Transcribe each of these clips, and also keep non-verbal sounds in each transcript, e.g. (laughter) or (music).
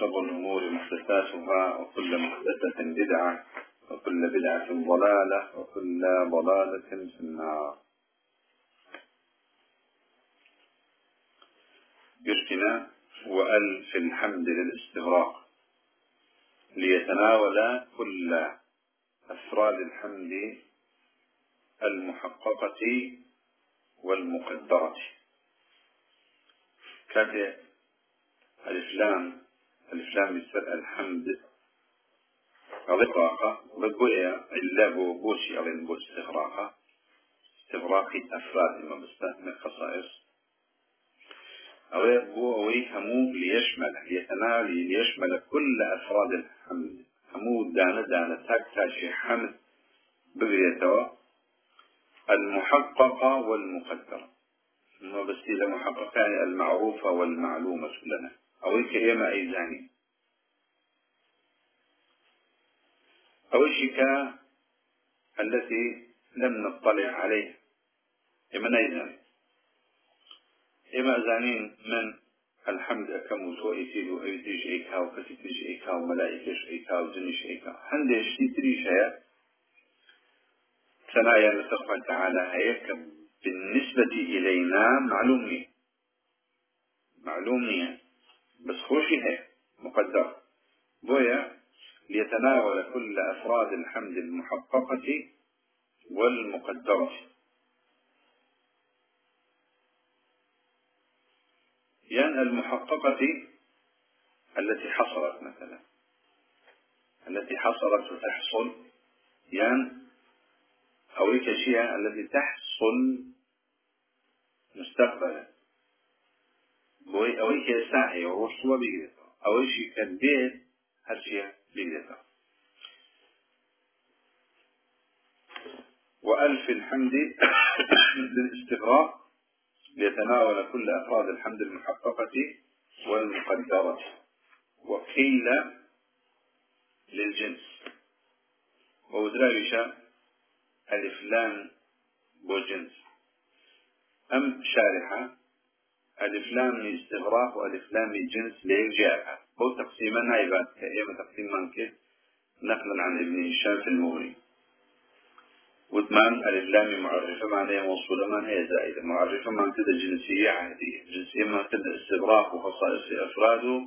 شر الأمور محدثاتها وكل محدثة بدعة وكل بدعة ضلالة وكل ضلالة في النار. يشكنا وألف الحمد للاستغراق. ليتناول كل أفراد الحمد المحققة والمقدرة. كاتب الإسلام الإسلام يسر الحمد. غطاقة بقوية إلا بو بوشي أو بو استغراقة استغراقي أفراد ما بستثنى خصائص أو بو أوي همو ليشمل ليتناول ليشمل كل أفراد الحمد. همو دانا دانا تاك تاشي حمد بقريتوا المحققة والمقدرة ما بس إذا محققة يعني المعروفة والمعلومة لنا أو كلمة أيزاني أو الشكاء التي لم نطلع عليها. إما أيزاني إما أزانين من الحمد أكم وتو إيتيدو أيتيج إيكاو كتيج إيكاو ملائكة إيكاو جنش إيكاو هندش تدريش هيا ثنايا الله تعالى هيك بالنسبة إلينا معلومية معلومية بس خوشي هي مقدر. بويا ليتناول كل أفراد الحمد المحققة والمقدرة. يعني المحققة التي حصلت مثلا. التي حصلت وتحصل يعني أو التي تحصل مستقبلا. أو هي ساعي ورسوة بيجرتا أو شيء كان بيت هالشيء بيجرتا وألف الحمد (coughs) للاستغراق ليتناول كل أفراد الحمد المحققة والمقدرة. وقيل للجنس. وودراويشا ألف لام بوجنس. أم شارحة؟ ألف لام استغراق وألف لام جنس ليرجعها هو تقسيما نايبات كأيما تقسيم منكب نقلا عن ابن هشام في المغني وثمان ألف لام معرفة معناها موصولة من هي زائدة. معرفة من كده جنسية عادية. جنسية من كده استغراق وخصائص أفراده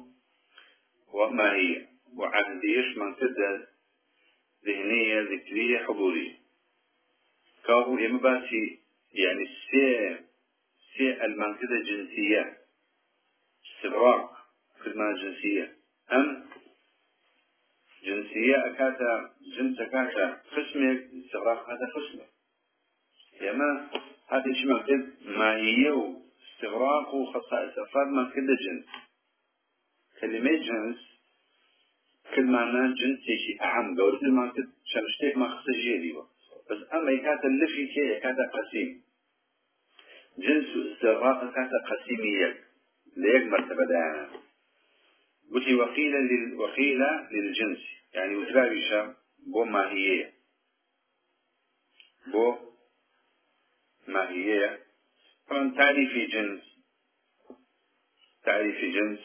وما هي؟ وعهديش من كده ذهنية ذكرية حضورية. كاهو يمباتي يعني سي سي المنكدة جنسية استغراق خدمة جنسية. أم جنسية أكاتا جنس أكاتا خصمك استغراق هذا خصمك يما هذا شيء منكد ماهية استغراق وخصائص أفراد منكدة جنس. كلمة جنس كل معنى جنسي شيء أعم قولت ما كد شمشتك ما خص جيدي بس أما يكاتا اللفي كي يكاتا قسيم جنس استغراق كاتا قسيمية ليك مرتبة دانا قلت وقيل لل... وقيل للجنس. يعني وتراويشا بو ماهية. بو ماهية. طبعا تعريف جنس. تعريف جنس.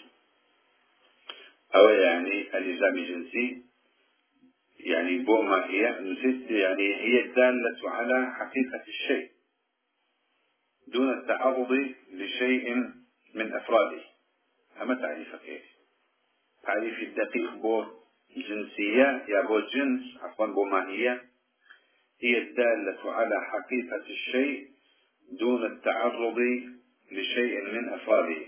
أو يعني الإلزام جنسي. يعني بو ماهية. نسيت يعني هي الدالة على حقيقة الشيء. دون التعرض لشيء من أفراده. أما تعريفك إيه؟ تعريف الدقيق بو جنسية يا بو جنس عفوا بو ماهية هي الدالة على حقيقة الشيء دون التعرض لشيء من أفراده.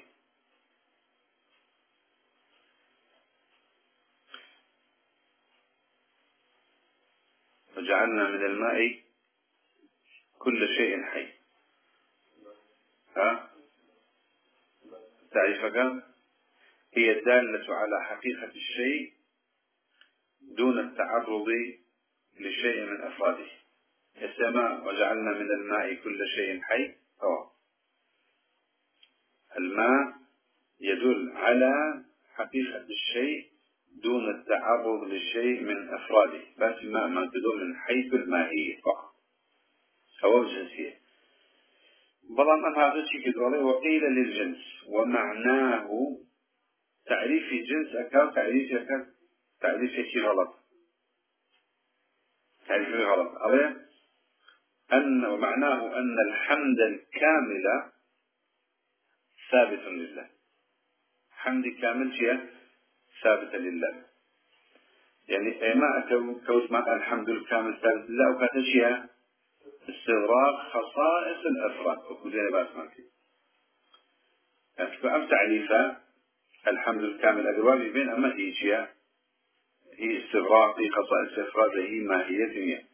وجعلنا من الماء كل شيء حي. ها؟ تعريفك هي الدالة على حقيقة الشيء دون التعرض لشيء من أفراده. السماء وجعلنا من الماء كل شيء حي. سواء الماء يدل على حقيقة الشيء دون التعرض لشيء من أفراده. بس ما ما تدل من حيث الماهية فقط. أو الجنسية. بلان أم هذا شيء كدولي وقيل للجنس ومعناه تعريف جنس أكاد تعريف أكاد تعريف شيء غلط. تعريف غلط. أولا أن ومعناه أن الحمد الكامل ثابت لله. حمد كامل شيء ثابت لله. يعني ما كوز ما الحمد الكامل ثابت لله وكانت شيء استغراق خصائص الأفراد وكذلك بعد ما أم تعريفة؟ الحمد الكامل. أقربي بين أما هي شيء هي استغراق خصائص الأفراد هي ماهية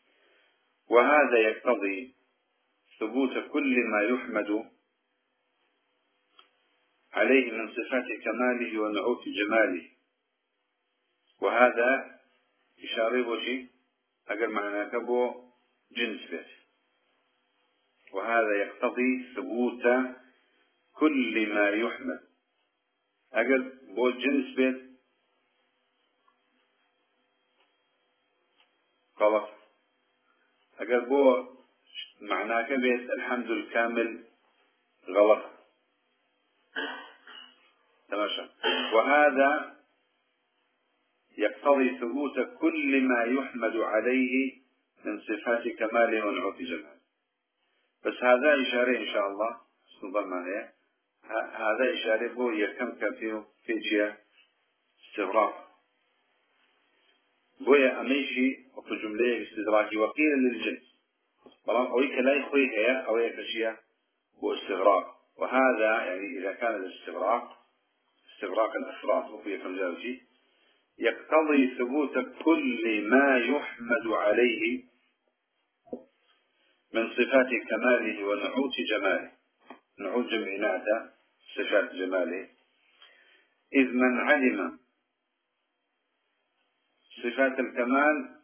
وهذا يقتضي ثبوت كل ما يحمد عليه من صفات كماله ونعوت جماله. وهذا إشارة بوشي أقل معناه كبو جنس بيت. وهذا يقتضي ثبوت كل ما يحمد أقل بو جنس بيت غلط أقل بو معناه كبيت الحمد الكامل غلط. تماشى. وهذا يقتضي ثبوت كل ما يحمد عليه من صفات كمال ونعوت جمال بس هذا إشارة إن شاء الله سنظر معناه هذا إشارة بو يكم كفيه في جهة استغراق بويا أميشي وفي جملة استدراكي وقيل للجنس بلان أويك لا يخوي هي أو يكشيها بو استغراق وهذا يعني إذا كان الاستغراق استغراق الأفراد وفي كم يقتضي ثبوت كل ما يحمد عليه من صفات كماله ونعوت جماله. نعوت جمع نعتة صفات جماله. إذ من علم صفات الكمال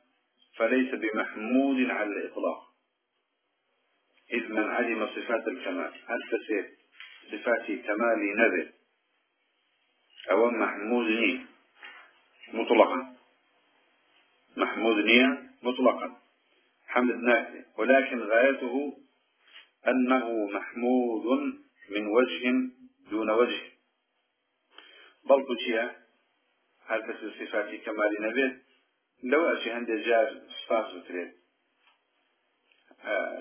فليس بمحمود على الإطلاق. إذ من علم صفات الكمال. هل تسير صفات كمال نبي. أو محمود نية. مطلقا. محمود نية مطلقا. حمد نافع ولكن غايته أنه محمود من وجه دون وجه. بل كتيا هل تسل صفات كمال نبي لو أشي عند جار صفات بتريد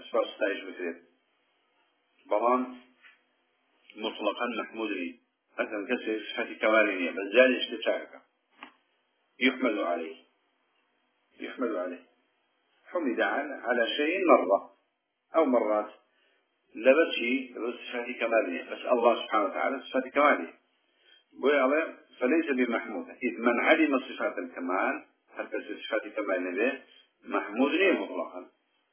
صفات ستايش بتريد بلان مطلقا محمود لي. مثلا كسر صفات كمالية بس جاري اشتتاكا يحمل عليه. يحمل عليه. حمد على شيء مرة أو مرات. لبتشي صفات كمالية بس الله سبحانه وتعالى صفات كمالية بوي فليس بمحمود. إذ من علم صفات الكمال حتى صفات كمال به محمود ليه مطلقا؟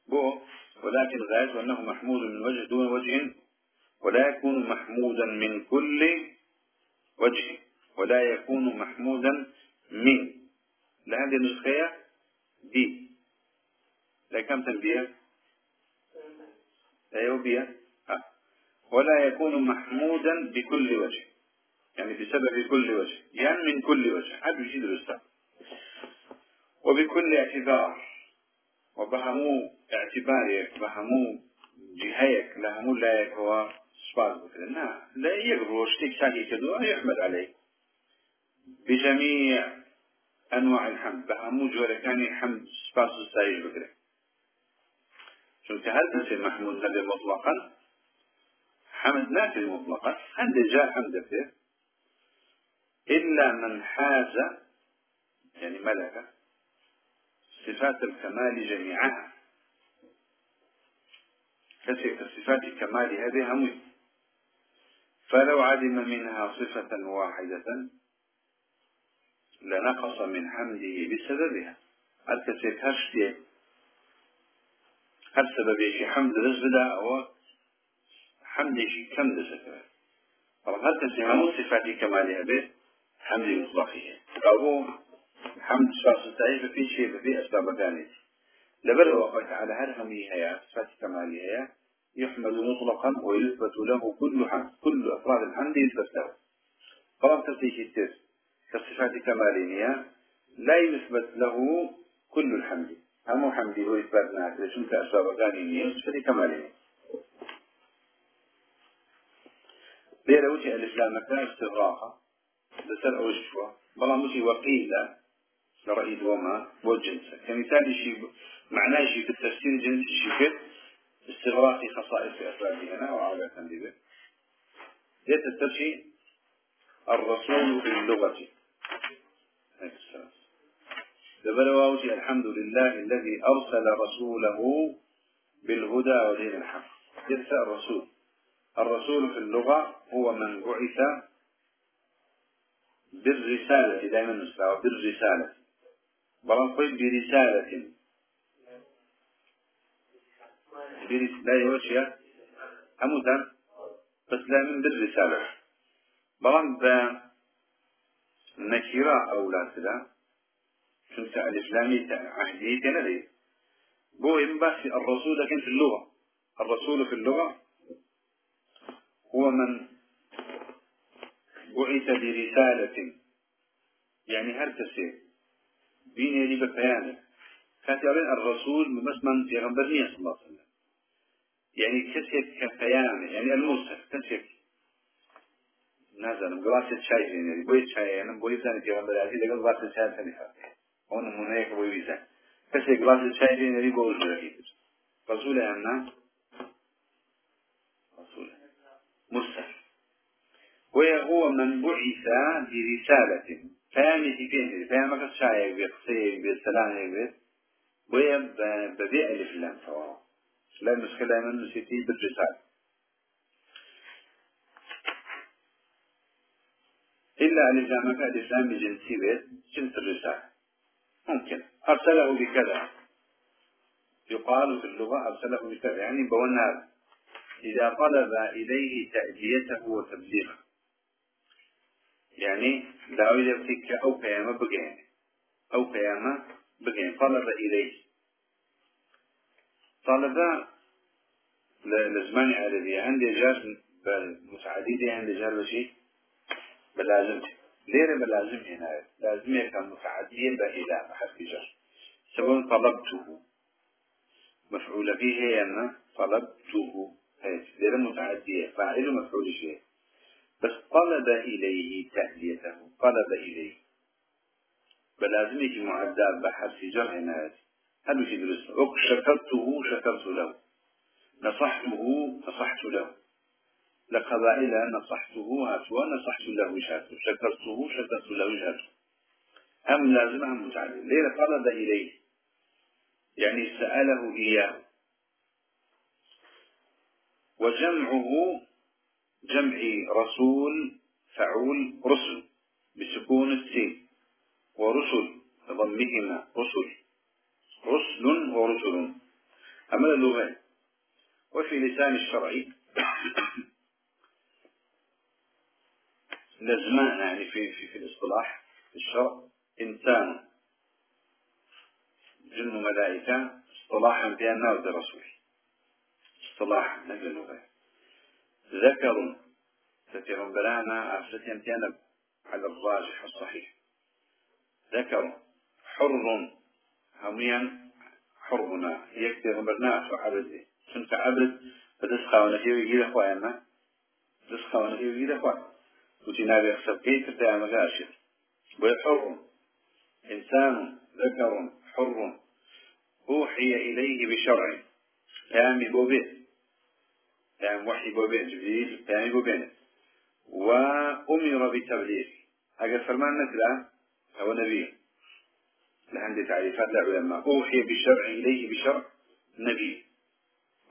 بو ولكن غايته أنه محمود من وجه دون وجه ولا يكون محمودا من كل وجه ولا يكون محمودا من. لهذه النسخة دي. لا كم تنبيه لا يوبيا ولا يكون محمودا بكل وجه. يعني بسبب كل وجه. يعني من كل وجه. هذا يجيد الأستاذ. وبكل اعتبار. وبهمو اعتبارك. بهمو جهيك. لهمو لا هو سباز بكرنا لا. يقبل. شتيك ساكي كدو. يحمد عليه بجميع أنواع الحمد. بهمو جوركاني حمد. سباس سايج بكرة. چونك هل تنسي محمود نبي مطلقا. حمد نافي مطلقا. عند جاء حمد فيه. إلا من حاز يعني ملك صفات الكمال جميعها كثير صفات الكمال هذه همي. فلو علم منها صفة واحدة لنقص من حمده بسببها. الكثير هرشتي هر شي حمد رزبدا أو حمد شي كم دسكرا طبعا هل كثير همو صفات كمالها به حمد مطلقية أبو حمد شخص التعيف في شيء في أسباب ثانية لبر الله تعالى هل همي هي صفات كمالي هي يحمد مطلقا ويثبت له كل حمد كل أفراد الحمد يثبت له فرام تسيش التس كصفات كمالية لا يثبت له كل الحمد. هم حمدي هو إثبات ناس شنك أسباب ثانية صفات كمالية ليرة وجه الإسلام كان استغراقا لسر أوشفوا بلا مشي وقيلة لرأي دوما والجنس كمثال شيء معناه شيء في التفسير جنس شيء استغراق خصائص أسبابه هنا وعادة به يتسترشي الرسول في دبل الحمد لله الذي أرسل رسوله بالهدى ودين الحق. يرسل الرسول. الرسول في اللغة هو من بعث بالرسالة دائما نسمع بالرسالة. بلان برسالة. لا يوشيا هموتا بس لا من بالرسالة. بلان ب نكيرا أو لا. شنك الإسلامي عهدية تنالي بو ينباسي الرسول لكن في اللغة. الرسول في اللغة هو من بعث برسالة. يعني هل تسير بين لي ببيانه. كاتبين الرسول ممسما في غنبرنية صلى الله عليه وسلم. يعني كسيك كبيانه يعني المرسل كسيك نازل غلاسة شاي يعني بوي شاي يعني بوي زاني في غنبر عزيز لقل غلاسة شاي ثانية هون هناك بوي بيزان كسيك غلاسة شاي يعني بوي زاني رسول أمنا رسول مرسل وهو من بعث برسالة فهمي في فين فهم شاي بقصي بالسلام بيت وهي ببيع الفلان سواء لا المشكلة من نسيتي بالرسالة إلا الإسلام بجنسي بيت جنس الرسالة ممكن. أرسله بكذا. يقال في اللغة أرسله بكذا يعني بونا إذا طلب إليه تأديته وتبليغه يعني داوي دفتك أو قيامة بقين. أو قيامة بقين. طلب إليه. طلب لزمان عربي عندي جار متعددة عندي جار بشي. بلازم ليه بلازم هنا. لازم يكون متعدية بإلى محل جار سواء طلبته. مفعول به هي أن طلبته. هي ليه متعدية. فاعل مفعول شيء بس طلب إليه تهديته. طلب إليه. بلازمك معدى بحرف جر ناس هذا في درس شكرته شكرت له. نصحته نصحت له. لقبائل نصحته هاتوا نصحت له شهادته شكرته شكرت له شهادته هم لازم هم متعدد ليه طلب إليه. يعني سأله إياه. وجمعه جمع رسول فعول رسل بسكون السين ورسل بضمهما. رسل. رسل ورسل. أما اللغة. وفي لسان الشرع لزمان يعني في في, في الاصطلاح الشرع. إنسان جن ملائكة اصطلاحا في أنه رسول. اصطلاحا نجل اللغة ذكر بلانا أفسد يمتين على الراجح الصحيح. ذكر حر هميا حرنا يكتب برناس وعبد سنك عبد؟ فتسخى ونكي ويجي أخوانا تسخى ونكي ويجي أخوانا وتنا بيخسب كيف تتعى مغاشر وحر إنسان ذكر حر أوحي إليه بشرع. كامل بوبيه كان وحي بوبين. جبريل كان بوبين. وأمر بتبليغ. هذا فرمان مثلا هو نبي. لعند تعريفات العلماء أوحي بالشرع إليه بشرع نبي.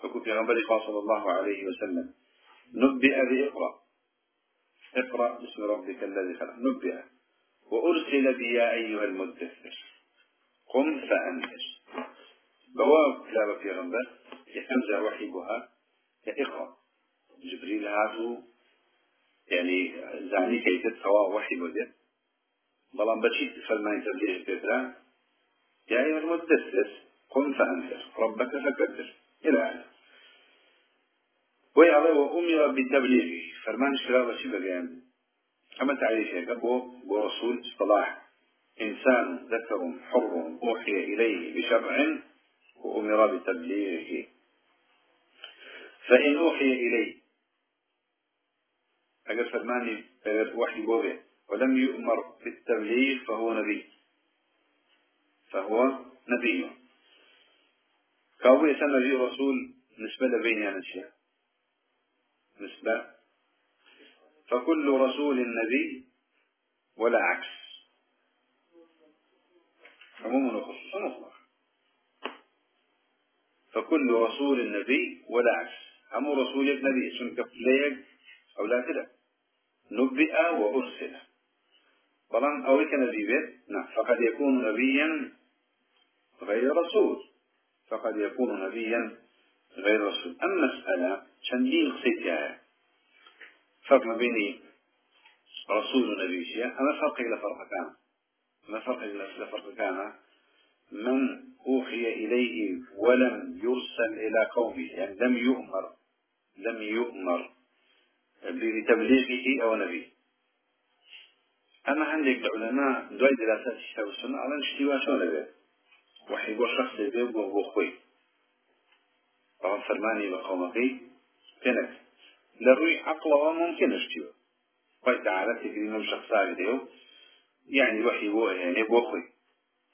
فكنت غنبري صلى الله عليه وسلم. نبئ بإقرأ. اقرأ باسم ربك الذي خلق. نبئ وأرسل بي يا أيها المدثر. قم فأنذر. بواب كلاب في غنبر يحمز وحي بها كإقرأ جبريل هاتو. يعني زعني كي تتسوى وحي بدر بەڵام بەچی فەرمانی تەبلیغ پێدرا يا أيها المدثر قم فأنذر. ربك فكبر. إلى آخره ويعلى وأمر بالتبليغ فرمان شراب شي بقيان أما تعريف هيك بو رسول صلاح. إنسان ذكر حر أوحي إليه بشرع وأمر بتبليغه فإن أوحي إليه. أجل فرماني وحي بوغي. ولم يؤمر بالتبليغ فهو نبي. فهو نبي. كاوي نبي رسول نسبة بين أشياء نسبة فكل رسول نبي ولا عكس. عموما وخصوصا مطلق فكل رسول نبي ولا عكس. هم رسول نبي سن كفليك أو لا كده نبئ وأرسل. طبعا أو نبي بيت؟ نعم. فقد يكون نبيا غير رسول. فقد يكون نبيا غير رسول أما مسألة شندين قصيتها فرق بين رسول ونبي شيء أما فرق إلى فرق كان ما فرق إلى فرق كان من أوحي إليه ولم يرسل إلى قومه يعني لم يؤمر لم يؤمر بتبليغه أو نبيه. أما عندك العلماء دواي دراسات الشتاء والسنة على اشتواء شو نبي وحي بو شخص بي بو خوي. طبعا فرماني بقومقي كنك لروي عقله ممكن اشتواء قال تعالى تكريم شخص عبده يعني وحي بو يعني بو خوي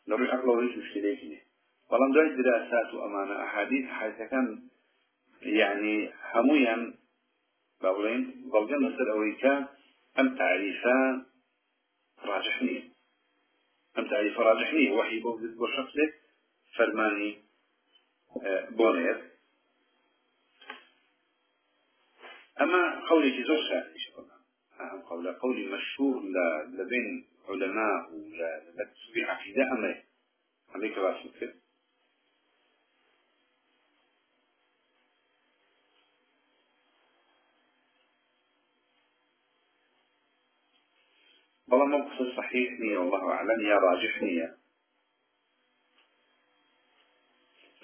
لروي عقله ليش مشكلة فيه بەڵام دوای دراسات و ئەمانە ئەحادیث حیثەکان يعني هەمویان با بڵێن بەڵگەن لەسەر ئەوەی کە ئەم تعریفە راجح نییە ئەم تعریفە راجح نییە وحی بۆ بۆ بۆ أما قولي في زوج ساعتش قول قولي مشهور لبين علماء لتصبيح عقيدة أمره أمريكا راسل والله موقف صحيح نية والله أعلم. يا راجح نية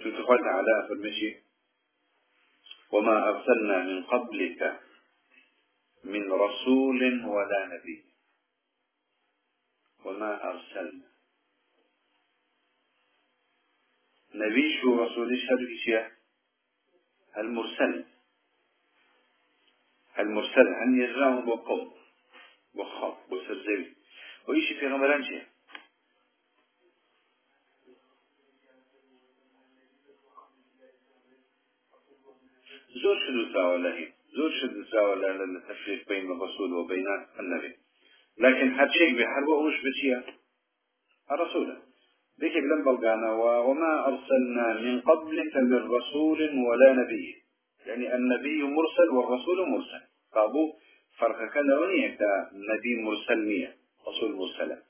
شو تقول على المشي وما أرسلنا من قبلك من رسول ولا نبي. وما أرسلنا. نبي شو رسول يشهد شيء؟ المرسل. المرسل أن يجرون بقوم بخاف بسرزوي وإيش في غمران شيء؟ زور شدو ساوى له زور شدو ساوى له التفريق بين الرسول وبين النبي لكن هاد شيء بحرب وش بشيء الرسول ذيك لم بلغانا وما أرسلنا من قبلك من رسول ولا نبي. يعني النبي مرسل والرسول مرسل. قابو فرق كان ونية نبي مرسل نية رسول مرسلة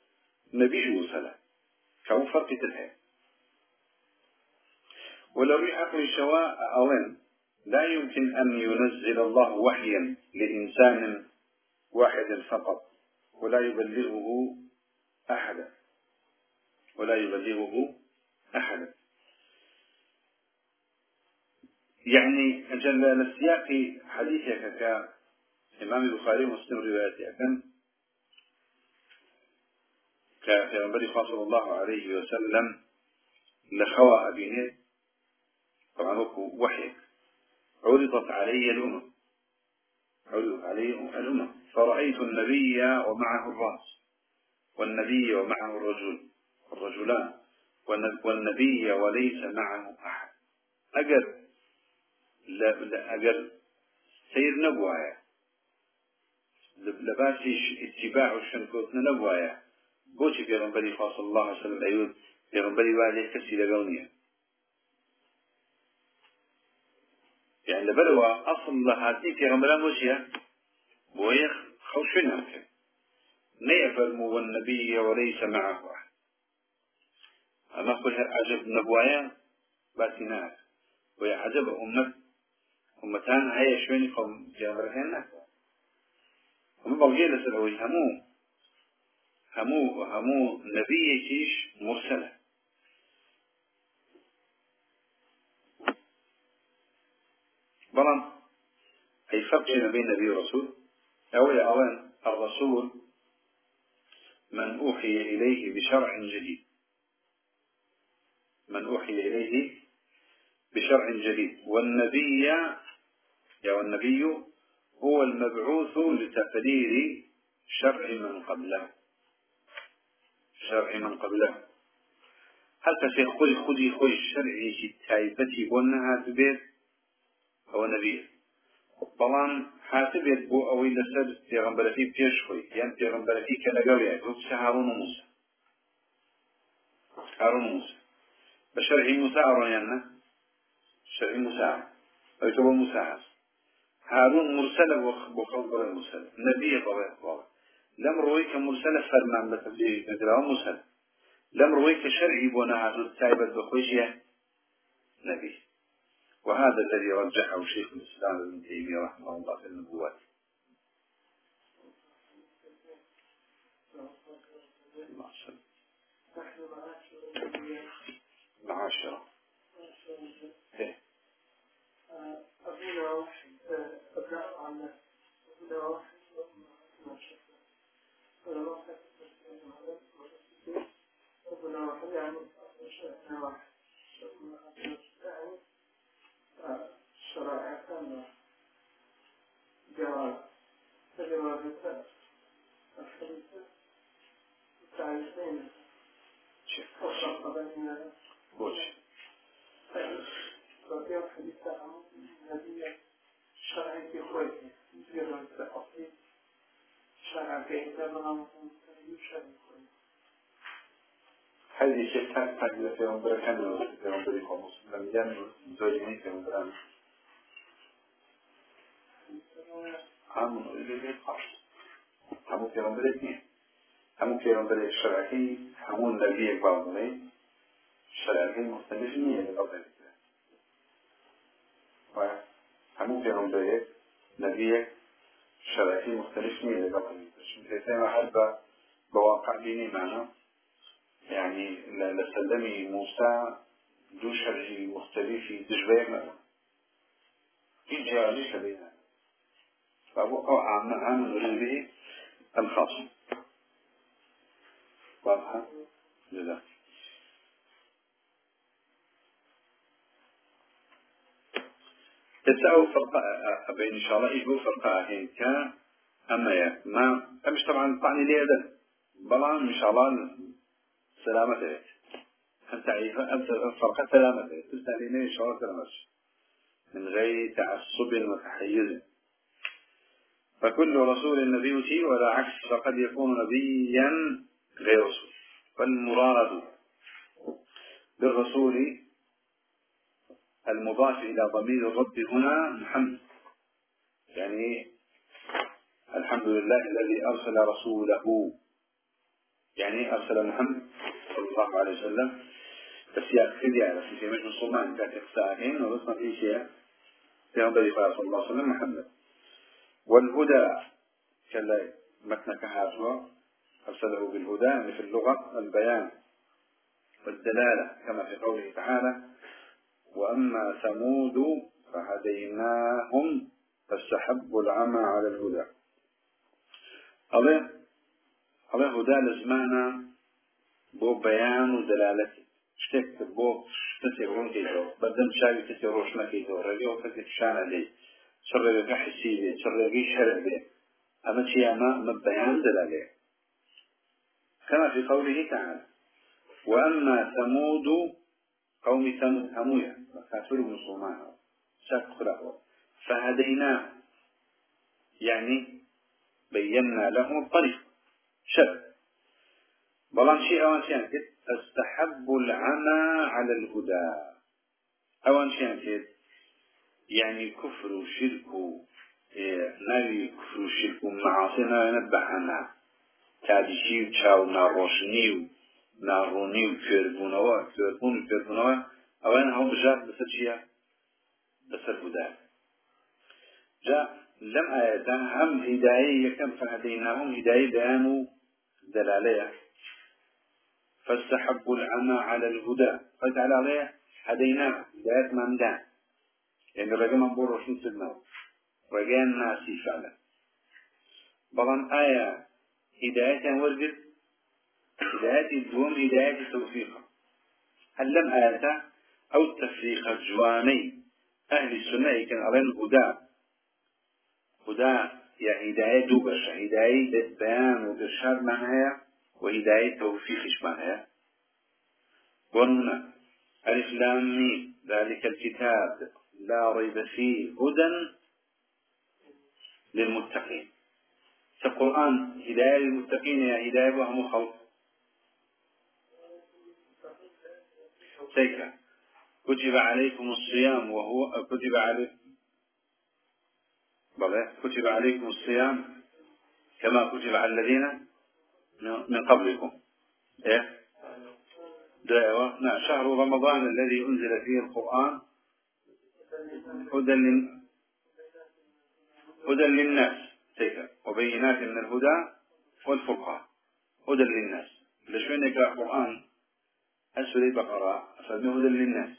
نبي مرسلة كم فرق تلها ولو يحق شواء أوين لا يمكن أن ينزل الله وحيا لإنسان واحد فقط ولا يبلغه أحدا ولا يبلغه أحدا يعني أجل السياق حديثك إمام البخاري ومسلم رواياتي أكن كأغنبري صلى الله عليه وسلم لخوى أبينه طبعا وحي عرضت علي الأمم. عرضت علي الأمم. فرأيت النبي ومعه الرأس. والنبي ومعه الرجل. الرجلان. والنبي وليس معه أحد. أجل. لا, لا أجل. سير نبوة لباسي اتباع الشنكوتنا نبوايا. بوشي في غنبري صلى الله عليه وسلم. أيود في غنبري والي كسي لقونيا يعني لبلوا أصل لهاتي في غنبري موشيا بويخ خوشنا نيفرموا والنبي وليس معه أحد. أما قل عجب نبوايا باتناك ويا عجب أمت أمتان هيا شويني قوم في غنبري هم بەڵگێ لەسەر ئەوەی هەموو همو همو نبي كيش بەڵام ئەی فرق بين نبي ورسول أو أوان الرسول من أوحي إليه بشرع جديد. من أوحي إليه بشرع جديد. والنبي يا والنبي هو المبعوث لتقرير شرع من قبله. شرع من قبله. هل كسي خۆی خودی خۆی شەرعی تایبەتی بونها تبيت هو نبي بلان حاسبێت بۆ ئەوەی لەسەر پێغمبەرەکەی پێش خۆی یان پێغمبەرەکەی کە لەگەڵ گوت هارون و موسى هارون و موسى بە شەرعی موسى ئەڕۆیانە شەرعی موسى ئەوتە بۆ موسى هەست هارون مرسلة بۆ خەڵک بڵێ مرسلة نبي بڵێ بڵێ. لەم ڕۆی کە مرسلە فەرمان بە تەبلیغ نەدراوە مرسلە لەم ڕۆی کە شەرعی بۆ نەهاتوت تایبەت بە نبي وهذا الذي رجحه شيخ الإسلام ابن تيمية رحمه الله في النبوات. خیلی که تن پنجه برای کن درست پیامبری خاموس و میگن اینطوری نیست پیامبرم همون همون پیامبرت نیست همون پیامبر شرعی همون نبی بامنه شرعی مختلف نیه قبل و همون پیامبر نبی شرعی مختلف نیه قبل في عمر نبي شرعي مختلفين لقبل مش مثل حرب بواقع ديني معنا. يعني لسلمي موسى دو شرعي مختلفي دجبه في جالي بيننا فأبو عام عام به الخاص. واضحة جزاك. تساو فرقة بين إن شاء الله يجبوا فرقة هيك أما ما مش طبعا طعني لي هذا. بلان إن شاء الله سلامته تعريف فرق سلامته تستعليني إن شاء الله سلامته من غير تعصب وتحيز فكل رسول نبي ولا عكس فقد يكون نبيا غير رسول. فالمراد بالرسول المضاف إلى ضمير الرب هنا محمد. يعني الحمد لله الذي أرسل رسوله. يعني أرسل محمد صلى الله عليه وسلم. بس يا كذي على في مجمع الصومان كانت إخساءين ورسم في شيء في عمر صلى الله عليه وسلم محمد. والهدى كلا متن كهاتوا أرسله بالهدى يعني في اللغة البيان والدلالة كما في قوله تعالى وأما ثمود فهديناهم فاستحبوا العمى على الهدى. الله الله هدى لزمانا بو بيان ودلالة شتك بو تسيرون كيتو بدن شاوي تسيروش ما كيتو رجو فتك شان عليه شرقك حسي بي شرقك شرع بي أما شيء ما بيان دلالة. كما في قوله تعالى وأما ثمود قوم ثمود همويا كافر مسلمان شك فهديناه يعني بينا لهم الطريق. شر بلان شيء أوان شيء كده استحب العمى على الهدى. أوان شيء كده يعني كفر وشرك ناوي كفر وشرك ومعاصي ناوي نبحنا تادشي وشاو ناروشني و ناڕۆنی و کوێربوونەوە کوێربوون و کوێربوونەوە ئەوەن هەڵ بژات بەسەر چیە ئاەدا هەم هیدایی یەکەم فەهدەیناهم هیدایی بەیان و دلالية فاستحبوا العمى على الهدى. فتعالى عليه هديناه هداية من دان يعني الرجل من بور رسول سيدنا رجال ناسي فعلا بلان آية هداية ورقت هداية الدوم هداية توفيق هل لم آية أو التفريق الجواني. أهل السنة كان أرين هدى هدى يا هداية دوبش هداية بيان وإرشاد معناها وهداية توفيق معناها قلنا ألف لام ذلك الكتاب لا ريب فيه هدى للمتقين القرآن هداية للمتقين يا هداية وهم خلق. سيكا كتب عليكم الصيام وهو كتب عليكم كتب عليكم الصيام كما كتب على الذين من قبلكم. إيه؟ دعوة. نعم. شهر رمضان الذي أنزل فيه القرآن هدى لل... هدى للناس. تيكا وبينات من الهدى والفرقان. هدى للناس. لشوين يقرأ القرآن؟ أسوري بقرة فمن هدى للناس.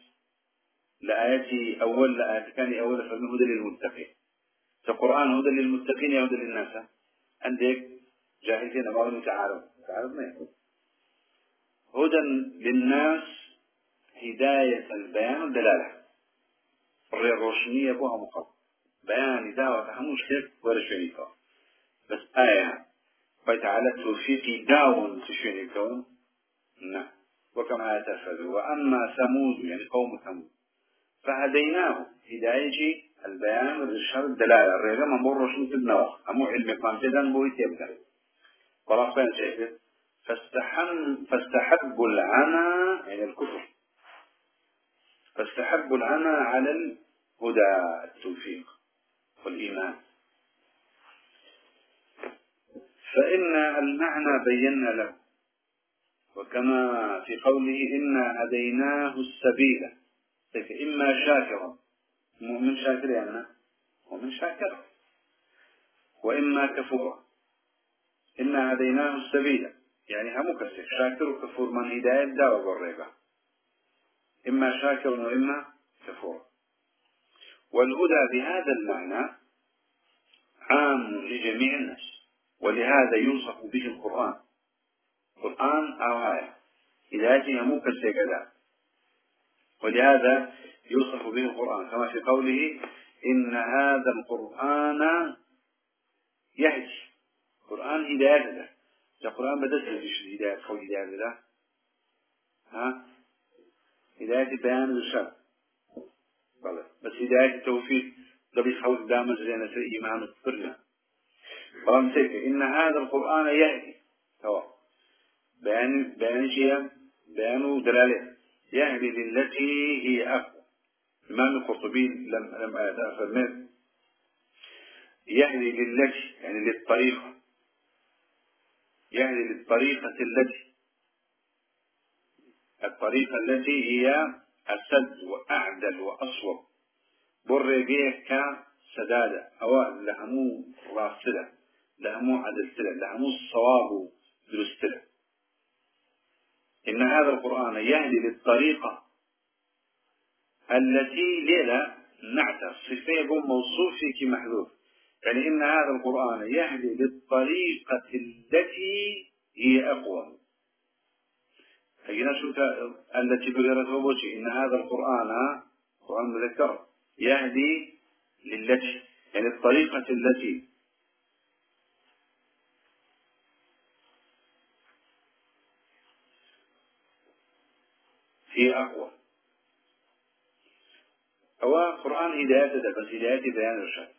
لآياتي أول لآيات كان أول فمن هدى للمتقين. القرآن هدى للمتقين يا هدى للناس. عندك جاهزين بعض المتعارف. متعارف ما يكون هدى للناس هداية البيان والدلالة. الروشنية بوها مقام بيان دعوة هموش كيف ورشونيكا بس آية. فتعالى توفيقي داون تشونيكا نعم. وكما تفعلوا وأما ثمود يعني قوم ثمود. فهديناه هداية البيان والإرشاد الدلالة. الرجاء من بر شو تبنوا أمو علم قام تدن بويت يبدأ خلاص بين شايفة. فاستحن فاستحبوا العمى يعني الكفر. فاستحبوا العمى على الهدى التوفيق والإيمان. فإن المعنى بينا له. وكما في قوله إنا هديناه السبيل. إما شاكرا. مؤمن شاكر يعني مؤمن شاكر. وإما كفورا إنا هديناه السبيل. يعني هم كسر شاكر وكفور من هداية دعوة بالريبة إما شاكر وإما كفور والهدى بهذا المعنى عام لجميع الناس ولهذا يوصف به القرآن. القرآن آية هدايته مو كذا ولهذا يوصف به القرآن كما في قوله إن هذا القرآن يهدي. القرآن هداية له. القرآن بدأت ليش الهداية أو هداية له. ها؟ هداية بيان الشر بلى. بس هداية التوفيق قبل خوف دام زينة الإيمان الفرنا قرآن إن هذا القرآن يهدي. توا بيان بيان شيء بيان دلالة يهدي للتي هي أقوى. الإمام القرطبي لم لم أفرمت يهدي للتي يعني للطريقة. يهدي للطريقة التي. الطريقة التي هي أسد وأعدل وأصوب. برقيه كسدادة. أو لهمو راسلة لهمو عدلتلة. لهمو الصواب درستلة. إن هذا القرآن يهدي للطريقة التي ليلة نعتر صفة موصوف في محذوف. يعني إن هذا القرآن يهدي للطريقة التي هي أقوى. هنا شو التي بغيرته بوجه إن هذا القرآن قرآن مذكر. يهدي للتي يعني الطريقة التي هي أقوى. هو قرآن هداية بس هداية بيان الرشاد.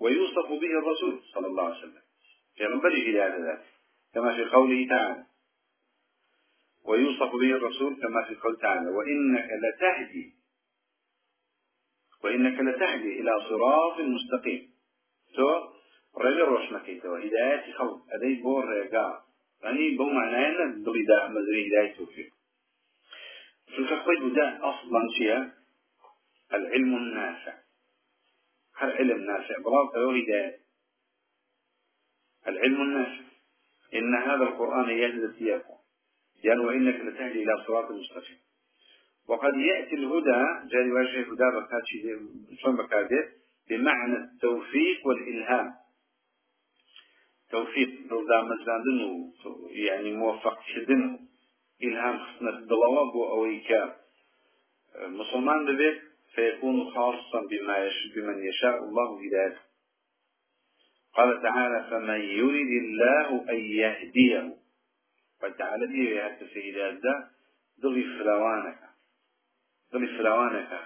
ويوصف به الرسول صلى الله عليه وسلم. في غنبري هداية ذلك كما في قوله تعالى. ويوصف به الرسول كما في قول تعالى. وإنك لتهدي وإنك لتهدي إلى صراط مستقيم. تو رجل روشنكي تو هداية خلق. أدي بور رجاء يعني بو معناه أن الهداية مزري هداية توفيق تقول ده أصلا شيء العلم النافع. هل علم نافع؟ براو له هداية العلم النافع. إن هذا القرآن يهدي إياكم يعني وإنك لتهدي إلى صراط المستقيم وقد يأتي الهدى جاري وجه هدى بكاتشي بمعنى التوفيق والإلهام. توفيق رضا مزاندن يعني موفق شدن. إلهام خصنا الدلواب أو إيكاب مسلمان ببيت فيكون خاصا بما يش... بمن يشاء الله هدايته قال تعالى فمن يريد الله أن يهديه فتعالى دي حتى في هداية ضغي فلاوانك ضغي فلاوانك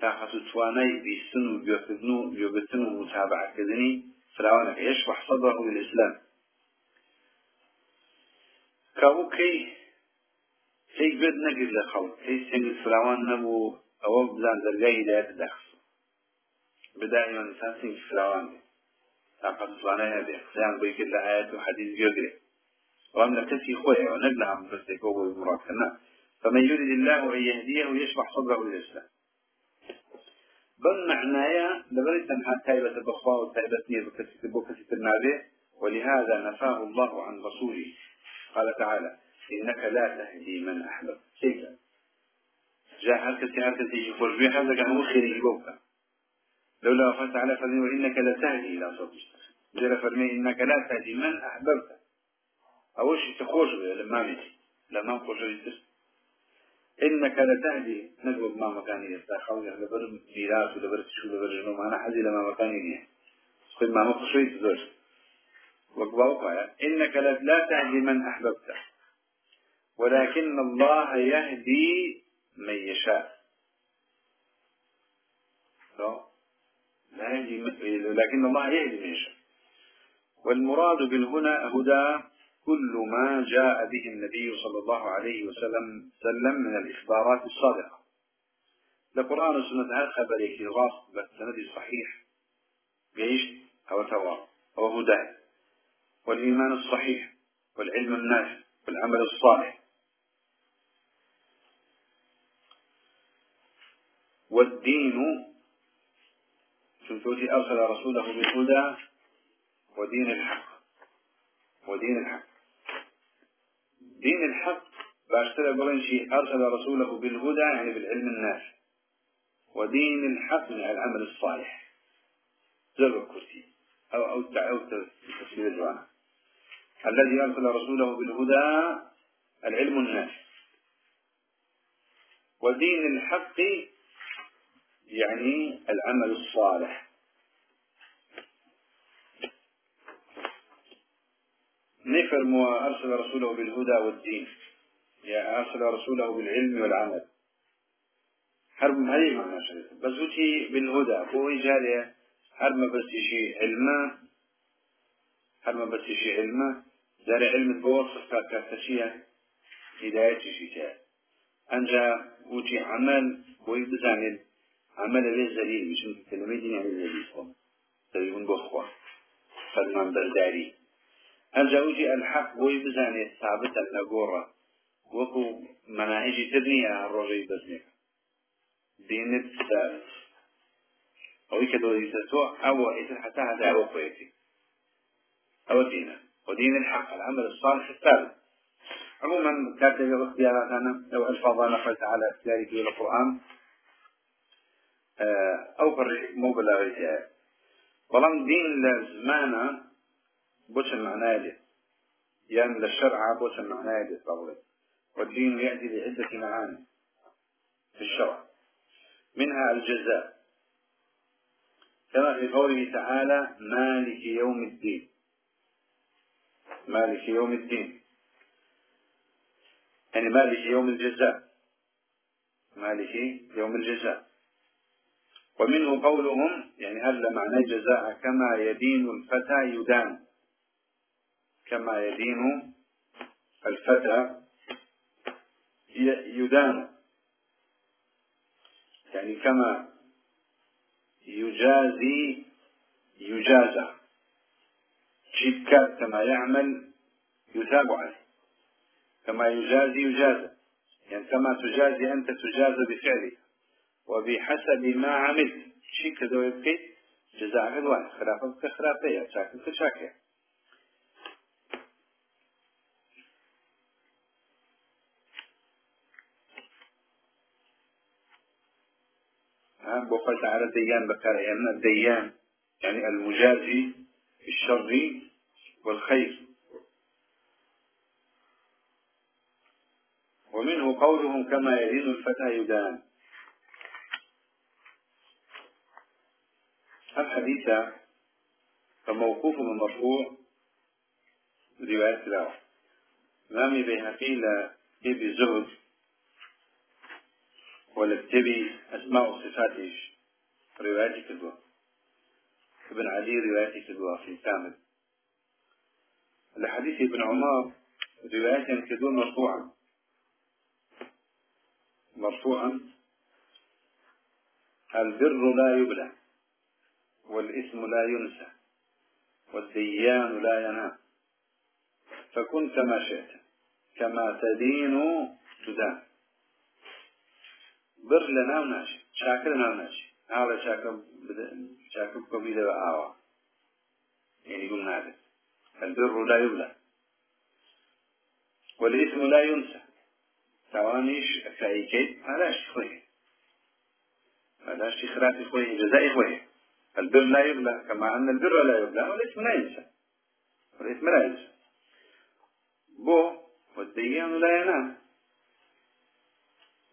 تاخذ تواني بيسن وبيوكدنو بيوبتن ومتابعة كذني فلاوانك يشرح صدره للإسلام كاوكي هي بد نقل لخلق هي سنگ فلاوان نبو أو بزان درجاي هداية دخل بدائما إنسان سنگ فلاوان طاقة توانای هذه خزان بيك آيات وحديث بيقري وأم لكسي خويا ونقل عم بسيك هو المراد كنا فمن يريد الله أن يهديه يشرح صدره للإسلام بل معنايا لبريت أنها تايبة بخوا وتايبة نير بكسي بكسي النابي ولهذا نفاه الله عن رسوله. قال تعالى إنك لا تهدي من أحببت كيف جاء هركسي هركسي يفرج بها هذا كان هو خير يبوك لولا وفاة تعالى فرمي وإنك لتهدي إلى صوت جل فرمي إنك لا تهدي من أحببت. أول شيء تخوش لما ميتي لما خوش يتس إنك لتهدي نقول ما مكاني يستاخو لبر ميراث ولبر شو لبر جنو ما أنا حزي لما مكاني نية. خذ ما مخشو يتزوج وقبا إنك لا تهدي من أحببت. ولكن الله يهدي من يشاء. لا يهدي لكن الله يهدي من يشاء. والمراد بالهدى هدى كل ما جاء به النبي صلى الله عليه وسلم سلم من الإخبارات الصادقة. القرآن والسنة هذا خبرك راس بالسند صحيح بيش أو توا أو هدى. والإيمان الصحيح والعلم النافع والعمل الصالح. والدين. سلطوتي أرسل رسوله بالهدى ودين الحق. ودين الحق. دين الحق باشترى بلنشي أرسل رسوله بالهدى يعني بالعلم النافع. ودين الحق من العمل الصالح. زر الكرسي أو أو أو تفسير الجوانا الذي أرسل رسوله بالهدى العلم النافع. ودين الحق يعني العمل الصالح. نفرم وأرسل رسوله بالهدى والدين. يا أرسل رسوله بالعلم والعمل. حرب هذه معنى بس وتي بالهدى. هو إجارة حرب بس شيء علما حرب بس شيء علما دار علم بوصف كاتشيا هداية شيء أنجا وتي عمل. ويبزانل عمل ليه زليل مش كلمة دين يعني زليل تقريبا بخوا فرمان برداري هەرجاوجی الحق ثابتە لە گۆڕە وەکو مەناهجی تر نییە ڕۆژەی بەزنێک دینت ثابت کە دۆزیتە تۆ ئەوە ئیتر حتى هەدا ئەوە خۆیەتی ئەوە دینە ودين الحق. العمل الصالح الثابت عموما كاتب اختياراتنا لو الفاظ نقل تعالى اختياري في القرآن أو فرق مو بلاغي ولم دين لزمانه بوش معناه دي يعني للشرع بوش معناه دي طبعا والدين يأتي لعدة معاني في الشرع. منها الجزاء. كما في قوله تعالى مالك يوم الدين. مالك يوم الدين. يعني مالك يوم الجزاء. مالك يوم الجزاء. ومنه قولهم يعني هل معنى جزاء كما يدين الفتى يدان. كما يدين الفتى يدان. يعني كما يجازي يجازى. شبكة كما يعمل يثاب عليه. كما يجازي يجازى. يعني كما تجازي أنت تجازى بفعلك وبحسب ما عمل. شيء كذا يبقي جزاء الواحد خلافه كخرافة يا شاكر كشاكر ها خلت تعالى ديان بكار يعني الديان يعني المجازي الشر والخير ومنه قولهم كما يلين الفتى يدان. الحديث فموقوف من مرفوع رواية له إمامي بيهقي لابي زهد ولتبي أسماء وصفاتش روايتي كدوة ابن علي روايتي كدوة في كامل الحديث ابن عمر رواية كدوة مرفوعا. مرفوعا. البر لا يبلى. والإثم لا ينسى والديان لا ينام. فكن كما شئت كما تدين تدان. بر لنا وناشي شاكر لنا وناشي. هذا شاكر شاكر قبيلة وآوى يعني يقول هذا البر لا يبلى. والإثم لا ينسى. توانيش كأيكي هذا خوي هذا شيء خرافي خوي جزائي خوي البر لا يبلى كما أن البر لا يبلى والإثم لا ينسى والإثم لا ينسى بو والديان لا ينام.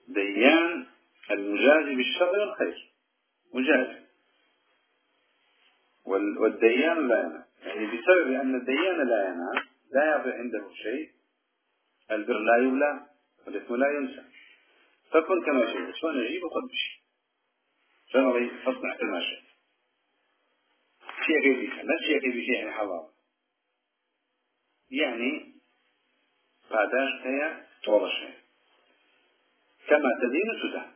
ديان المجازي بالشر والخير. مجازي والديان لا ينام. يعني بسبب أن الديان لا ينام لا يبقى عنده شيء البر لا يولى والإثم لا ينسى. فكن كما شئت. شلون يجيب؟ وخذ بشيء شلون فاصنع كما شئت. شيء غير لا شيء غير يعني حرام يعني پاداش تۆڵش هەیە كما تدين تدان.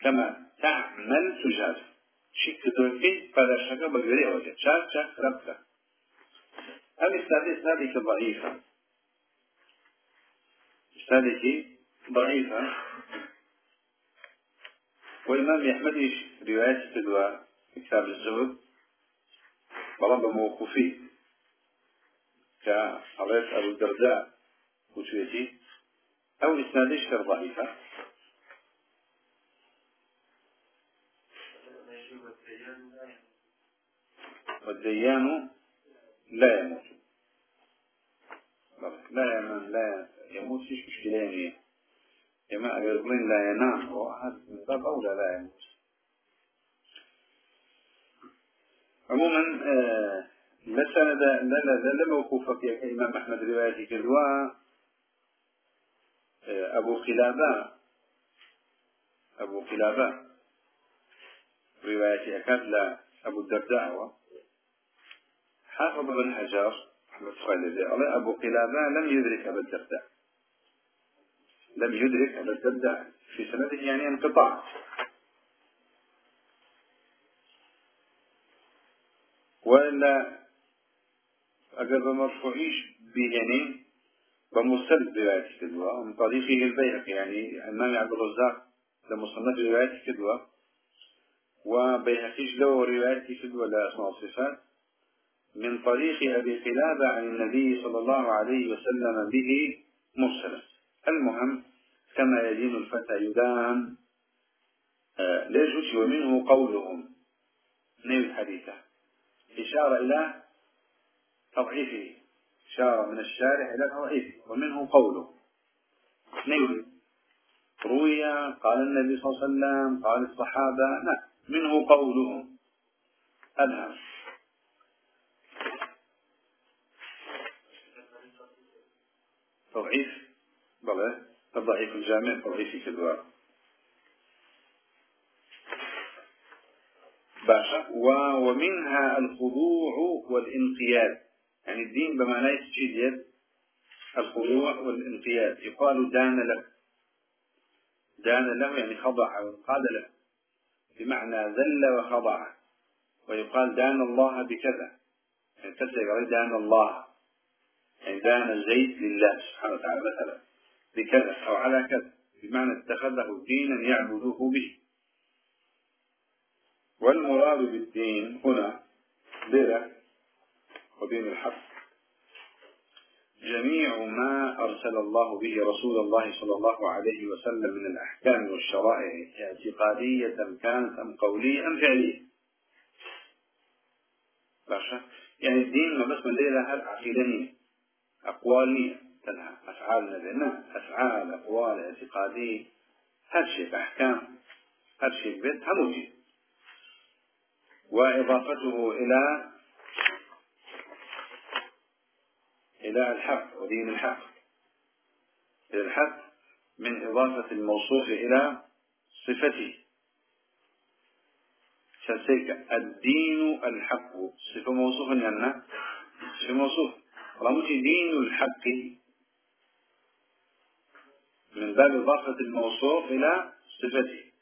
كما تعمل تجاز شي كدوكي پاداشەکە بەگوێرە ئەوەجێ چاک چاک ربکە ئەم ئستادی ئستادێکی ضعیفە ئستادێکی ضعیفە وإمام أحمد رواية تدوى كتاب الزهد؟ بلان بموقوفي كحضرت أبو الدرداء وشويتي أو إسنادش كر ضعيفة والديان لا يموت لا يمن لا يموت فيش مشكلة يعني يما أقربين لا ينام هو أحد من باب أولى لا يموت عموما آه لا سند لا لا لا موقوفة في الإمام أحمد رواية كذوا أبو خلابة أبو خلابة رواية أكاد لا أبو الدرداء. حافظ بن حجر الله أبو قلابة لم يدرك أبا الدرداء. لم يدرك أبا الدرداء. في سنده يعني انقطاع. وإلا أقل بمرفوعيش بيهنين بمستند رواية كدوة من طريقه البيهقي يعني الإمام عبد الرزاق لمصنف رواية كدوة وبيهقيش له رواية كدوة لأسماء الصفات من طريق أبي قلابة عن النبي صلى الله عليه وسلم به مرسلا المهم كما يدين الفتى يدان آه ليش ومنه قولهم؟ نيل الحديثة إشارة إلى تضعيفه إشارة من الشارع إلى الضعيف ومنه قوله. اثنين. روي قال النبي صلى الله عليه وسلم قال الصحابة نعم منه قولهم أذهب تضعيف بلى الضعيف الجامع تضعيف كذواب باشا ومنها الخضوع والانقياد. يعني الدين بمعنى يد الخضوع والانقياد. يقال دان له. دان له يعني خضع وانقاد له. بمعنى ذل وخضع. ويقال دان الله بكذا. يعني تسأل دان الله. يعني دان زيد لله سبحانه وتعالى مثلا. بكذا أو على كذا. بمعنى اتخذه دينا يعبده به. والمراد بالدين هنا بلا ودين الحق. جميع ما أرسل الله به رسول الله صلى الله عليه وسلم من الأحكام والشرائع اعتقادية كانت أم قولية أم فعلية؟ يعني الدين ما بس من ليلة هل عقيدة أقوال تنها أفعال نبينا أفعال أقوال اعتقادية. هر شيء أحكام. هر شيء بيت. هموجي وإضافته إلى إلى الحق ودين الحق. الحق من إضافة الموصوف إلى صفته. شاسيك الدين الحق. صفة موصوفة لأن صفة موصوف. رمز دين الحق من باب إضافة الموصوف إلى صفته.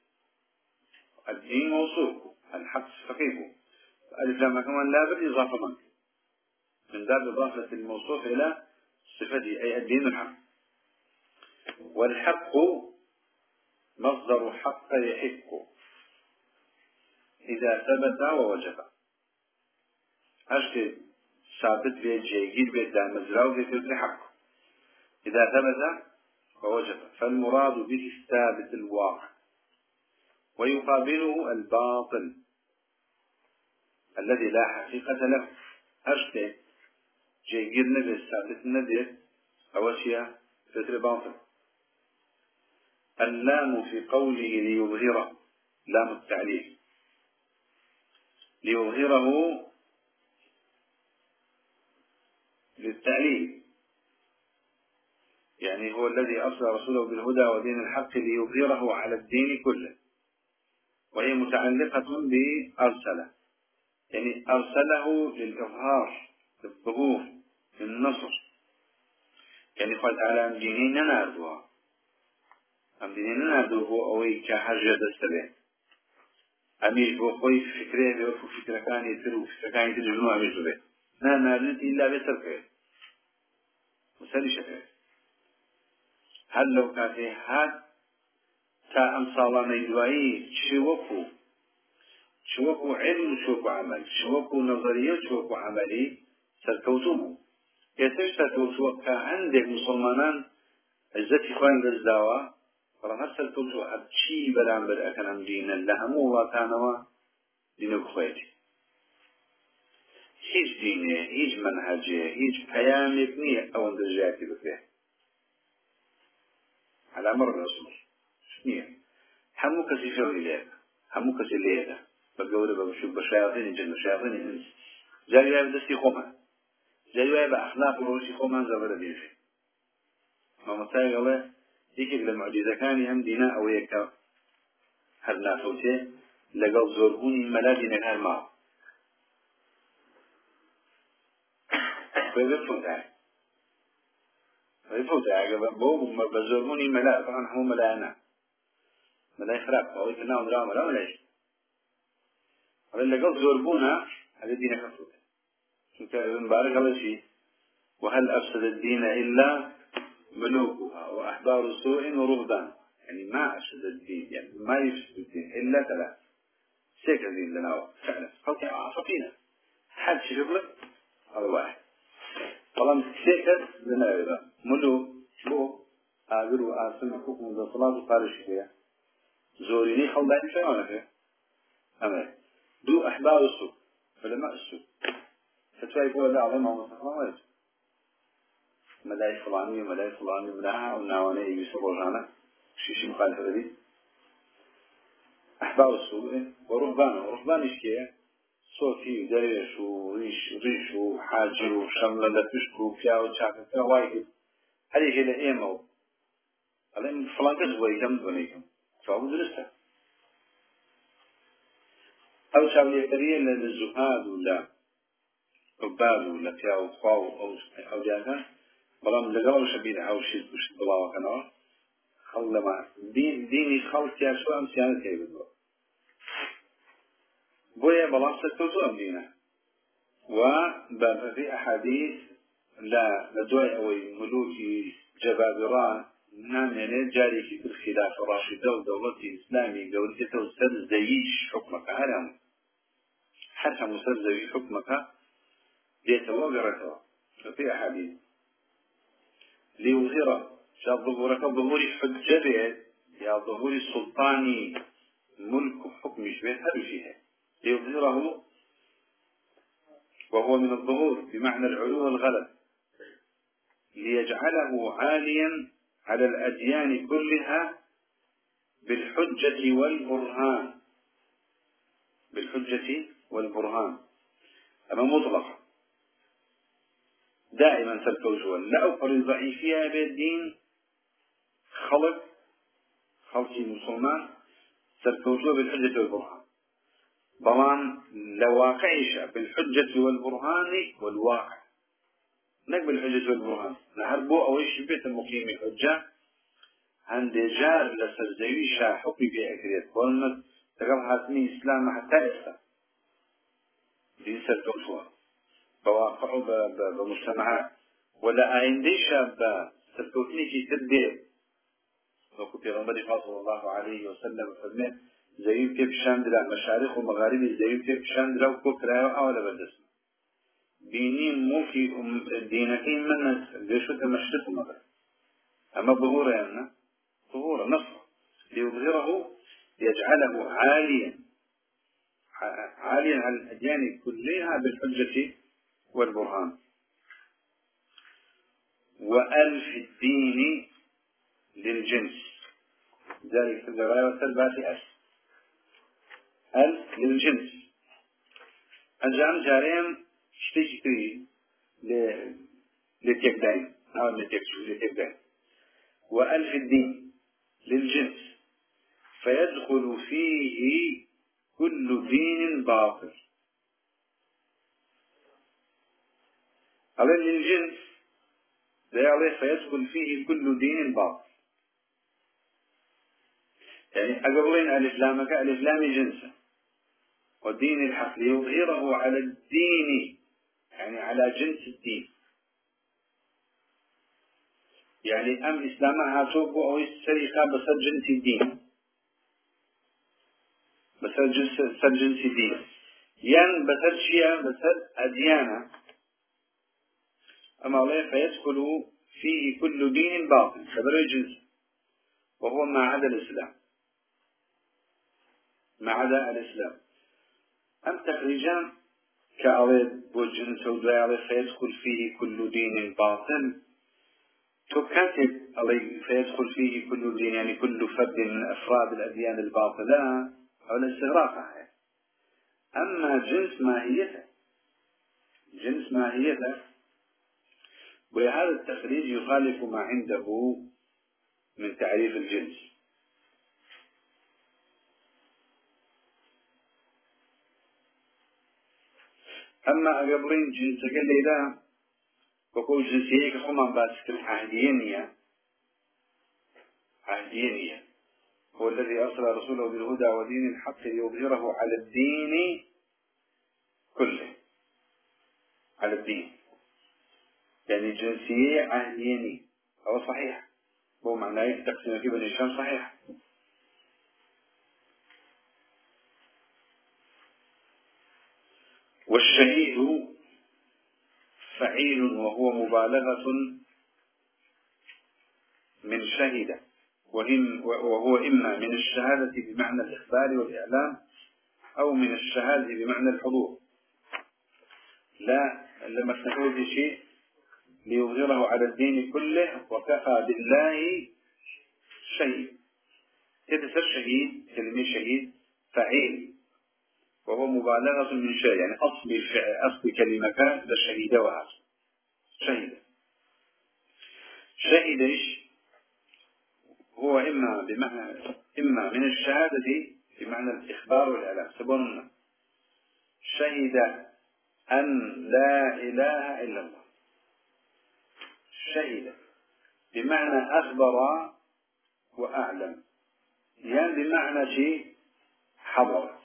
الدين موصوف. الحق ألف لما كمان لا بالإضافة منك من باب إضافة الموصوف إلى صفته أي الدين الحق. والحق مصدر حق يحق. إذا ثبت ووجب. أشكي ثابت بيت جيد بيت دام مزراو بيت حق. إذا ثبت ووجب. فالمراد به الثابت الواقع. ويقابله الباطل. الذي لا حقيقة له. أشتي جيجر نبي ثابت نبي أوشيا فتر باطل اللام في قوله ليظهره لام التعليل. ليظهره للتعليل. يعني هو الذي أرسل رسوله بالهدى ودين الحق ليظهره على الدين كله. وهي متعلقة بأرسله. يعني أرسله للإظهار للظهور للنصر. يعني قال تعالى أم ديني ننادوها أم ديني ننادوه أوي كحجة دستبه أميش بو خوي فكرة بيوفو فكرة كان يترو فكرة كان يترو أميش بو نا نادنت إلا بسر وسالي شكرا هل لو كاتي هات تا ئەم ساڵانەی دوایی چوەکو چوەکو علم و چوەکو عمل. چوەکو عملی سەرکەوتوو بوو ئێستش سەرکەوتووە کە هەندێک مسلمانان عزەتی خوان سەرکەوتووە هەرچی بەرامبەر ئەەکەن ئەم دینە لە هەموو وڵاتانەوە دینە بخوێتی هیچ دینێ هیچ منهجێ هیچ پەیامێک نییە ئەوەندە ژاتی بکرێت على مر الرسول نییە هەموو کەسی فێڵی لێ هەموو کەسی لێدا بە گەورە بە بشو بە شایاطینی جن بە شایاطینی ئینس جاری وایە دەستی خۆمان. جاری وایە بە ئەخلاق و ڕۆژی خۆمان زەبەرە بێژێ مامۆستای گەڵێ یەکێک لە معجزەکانی ئەم دینە ئەوەیە کە هەر نافەوتێ لەگەڵ زۆربوونی مەلا دینەکان ماوە بفوتای بفوتای بۆ بە زۆربوونی مەلا طبعا هەموو مەلایانە مەلای خراپ ئەوەی کە ناو درا مەلا مەلایش ئەڵێ لەگەڵ زۆربوونە هذا دينك مفروض چونکە مبارك الله شيء وهل أفسد الدين إلا ملوكها وأحبار سوء ورهبان يعني ما أفسد الدين يعني ما يفسد الدين إلا ثلاث سيك الدين لنا فعلا عصفينا حد شغلك هذا واحد طالما سيكت لنا ملوك بو آذر وآسم حكم ذا صلاة وقارش فيها زوريني خلداني فيوانا فيه أما دو أحبار السوق علماء السوق فتوى يقول لا عظيم هو مستقرام ويجب ملاي فلاني وملاي فلاني وملاها وناواني يوسف رجانا شيشي مخالفة ذي أحبار السوق ورهبان ورهبان إشكيه صوتي ودريش وريش ريش وحاجر وشملة لتشك وفيا وشاكا وايد هذه هي الأيمة على فلان كذبوا يكم دونيكم فهو درسته. أو شاوليكرية للزهاد ولا عباد ولا بياو خواو أو أو جاكا بلام لقاو شبين أو شيء وش بلاوا كنا خل ما دين ديني خل كياشو أم سيانة كي بدو بويا بلام ستوزو أم دينه وبابي أحاديث لا لدوي أوي ملوكي جبابران نامێنێ جارێکی تر خلافە ڕاشدە و دەوڵەتی ئیسلامی گەورێتەوە سەر زەویش حکمەکە هەرم سەر زەوی حکمەکە دێتەوە گەڕێتەوە پێ حەبی ليظهر شاف ظهورك ظهور حجة يا ظهور سلطاني ملك حكم شبه فيها ليظهره وهو من الظهور بمعنى العلو والغلب. ليجعله عاليا على الأديان كلها بالحجة والبرهان. بالحجة والبرهان. أما مطلقا دائما سلكوجوا لا أفر ضعيفية بالدين. خلق. خلقي مسلمان. سلكوجوا بالحجة والبرهان. طبعا لواقعش بالحجة والبرهان والواقع. نك بالحجة والبرهان. نهربو أو إيش بيت المقيم حجة. عند جار لسرزوي حكمي بأكريت. قلنا تقل حاسمي إسلام حتى إسلام. دين سركوشوا بواقعه بمجتمعات ولا أيندي شاب سركوتني في تدبير وكو پیغمبر صلى الله عليه وسلم فرمي زەوی پێ پیشاندرا مەشارق و مەغاربی زەوی پێ پیشاندرا و کۆکرایەوە ئەوە لە بەردەست بینی موکی دینەکەی من لێشتە مەشرق مەغرب أما ظهور يعني ظهور نصر ليظهره ليجعله عاليا عاليا على الأديان كلها بالحجة والبرهان. وألف الدين للجنس. ذلك في الرواية والسلبات ألف. هل للجنس. أنجام جارين شتيجي كري لتيكدين أو لتيكدين وألف الدين للجنس. فيدخل فيه كل دين باطل. على للجنس لا عليه فيدخل فيه كل دين باطل يعني أقبلين الإسلام كالإسلام جنسه ودين الحق ليظهره على الدين يعني على جنس الدين يعني أم إسلامها توب أو السرقة بس جنس الدين بس جنس جنس الدين ين بس شيئا بس أديانة أما الله فيدخل فيه كل دين باطل خبر جنس وهو ما عدا الإسلام. ما عدا الإسلام. أم تخريجان بوجن سوداء على فيدخل فيه كل دين باطل. تكاتب علي فيدخل فيه كل دين يعني كل فرد من أفراد الأديان الباطلة. أو الاستغراقها أما جنس ماهيته جنس ماهيته وهذا التخريج يخالف ما عنده من تعريف الجنس. أما أقبلين جنسك الليلة وكو جنسية كخمان باسكت عهدينية عهدينية. هو الذي أرسل رسوله بالهدى ودين الحق ليظهره على الدين كله. على الدين. يعني جنسية عهدينية هو صحيح. هو معناه تقسيم في بني صحيح. والشهيد فعيل وهو مبالغة من شهد. وهو إما من الشهادة بمعنى الإخبار والإعلام أو من الشهادة بمعنى الحضور. لا لما تقول شيء ليظهره على الدين كله وكفى بالله شهيد كده شهيد كلمة شهيد فعيل. وهو مبالغة من شيء يعني أصل الفعل أصل كلمة كان شهيد وهذا شهيد. شهيد إيش؟ هو إما بمعنى إما من الشهادة بمعنى الإخبار والإعلام. سبحان شهد أن لا إله إلا الله. شهد بمعنى أخبر وأعلم. يعني بمعنى شيء حضر.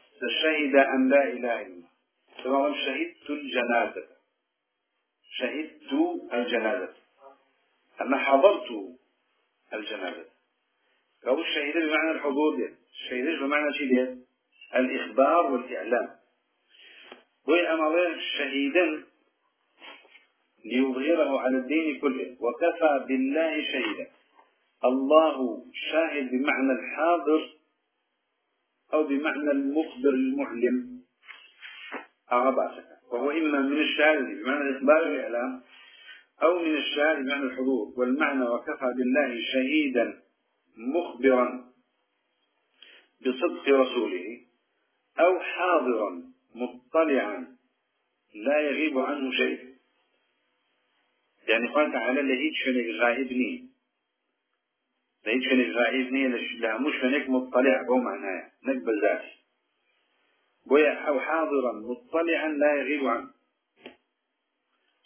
شهد أن لا إله إلا الله. شهدت الجنازة. شهدت الجنازة. أما حضرت الجنازة. أو الشهيد بمعنى الحضور دي. الشهيد بمعنى شيء دي؟ الإخبار والإعلام. وأما شهيدا ليظهره على الدين كله. وكفى بالله شهيدا. الله شاهد بمعنى الحاضر أو بمعنى المخبر المعلم أغباسك وهو إما من الشاهد بمعنى الإخبار والإعلام أو من الشاهد بمعنى الحضور. والمعنى وكفى بالله شهيدا. مخبرا بصدق رسوله أو حاضرا مطلعا لا يغيب عنه شيء. يعني قال تعالى لهيج شنك غائبني لهيج شنك غائبني لا مش شنك مطلع بو معناه بذات بويا أو حاضرا مطلعا لا يغيب عنه.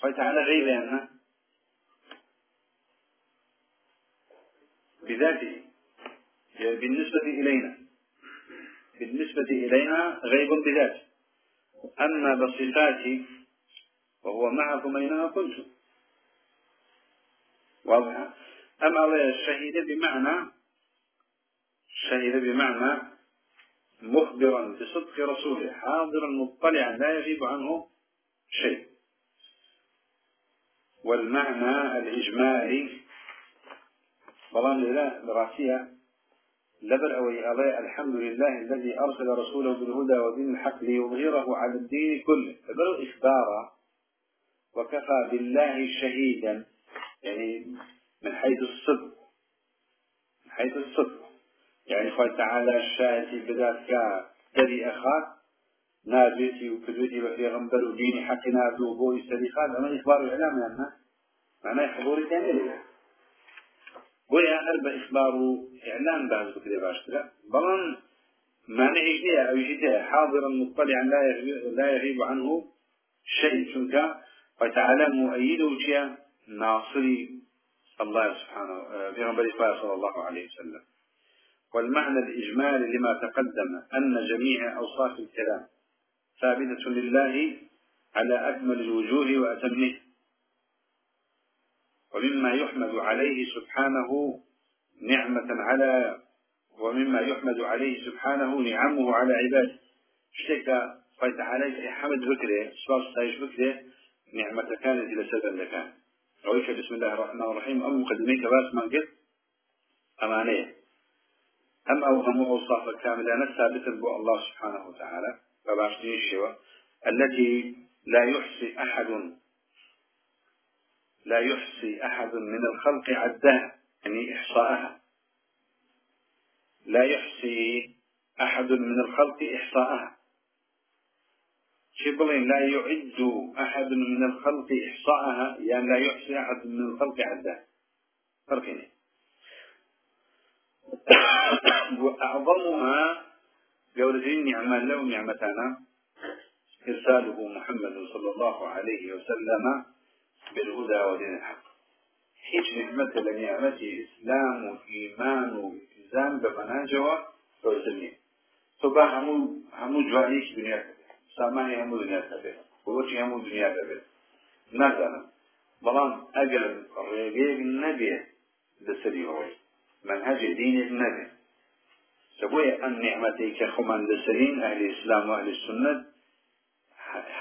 قال تعالى غيب يعني بذاته بالنسبة إلينا. بالنسبة إلينا غيب بذاته. أما بصفاته وهو معكم أينما كنتم. واضح؟ أما الشهيد بمعنى شهد بمعنى مخبرا بصدق رسوله حاضرا مطلعا لا يغيب عنه شيء. والمعنى الإجمالي بلان لله براسية لبر أوي أضيء الحمد لله الذي أرسل رسوله بالهدى ودين الحق ليظهره على الدين كله. فبروا إخبارا وكفى بالله شهيدا يعني من حيث الصدق من حيث الصدق. يعني قال تعالى الشاهد بذاتك تري أخاك وكذوتي وفي غنبر وديني حق نازل وبوي سريخات أما إخبار الإعلام يعني معناه حضوري بويا هل بإخبار إعلام بعض بكري باشترا بلان معنى إجنية أو إجنية حاضرا مطلعا لا يغيب, عنه شيء. شنك فتعالى مؤيده وشيا ناصري الله سبحانه في غنبري صلى الله عليه وسلم. والمعنى الإجمالي لما تقدم أن جميع أوصاف الكلام ثابتة لله على أكمل الوجوه وأتمه ومما يحمد عليه سبحانه نعمة على ومما يحمد عليه سبحانه نعمه على عباده. شتك قيت عليك حمد بكرة سواس سايش بكرة نعمة كانت إلى سبب لكان رويك بسم الله الرحمن الرحيم. أم مقدميك باس ما قلت؟ أمانية. أم أو هم أوصاف الكاملة ثابتة بو الله سبحانه وتعالى. فباشتني الشوى التي لا يحصي أحد لا يحصي أحد من الخلق عدها يعني إحصاءها. لا يحصي أحد من الخلق إحصاءها. شبل لا يعد أحد من الخلق إحصاءها يعني لا يحصي أحد من الخلق عدها. فرقين وأعظمها قولتين نعمة له نعمتنا إرساله محمد صلى الله عليه وسلم بالهدى ودين الحق. هيج نعمة لنعمة إسلام وإيمان وإلزام بمناجوة فوزني طبعا همو همو جوانيش دنيا كبير ساماني همو دنيا كبير ووشي همو دنيا كبير نزلا بلان أجل الرجال النبي لسري هوي منهج كخمان لسرين أهل الإسلام وأهل السنة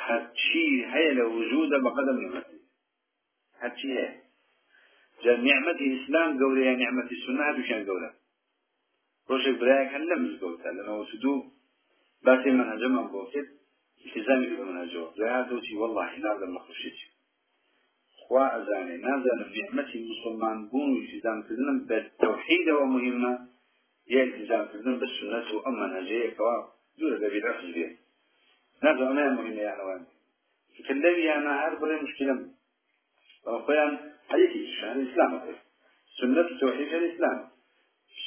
هاتشي هي لوجود بقدم نعمتي هاتشي هي جا نعمة الإسلام قولة يعني نعمة السنة هاتو شان قولة روشك برايك هل لم يزقوتها لأنه وسدو باسي منهجه من بوكت التزامي بمنهجه برايك دوتي والله نازل مخرشتي خوا أزاني نازل بنعمة المسلمان بون والتزام كذنم بالتوحيد ومهمة يا التزام كذنم بالسنة وأما منهجه كوا دولة ببيع خزبين نازل أمام مهمة يا أخوان فكالذي أنا عارف مشكلة وأخوان حديثي شأن الإسلام سنة التوحيد في الإسلام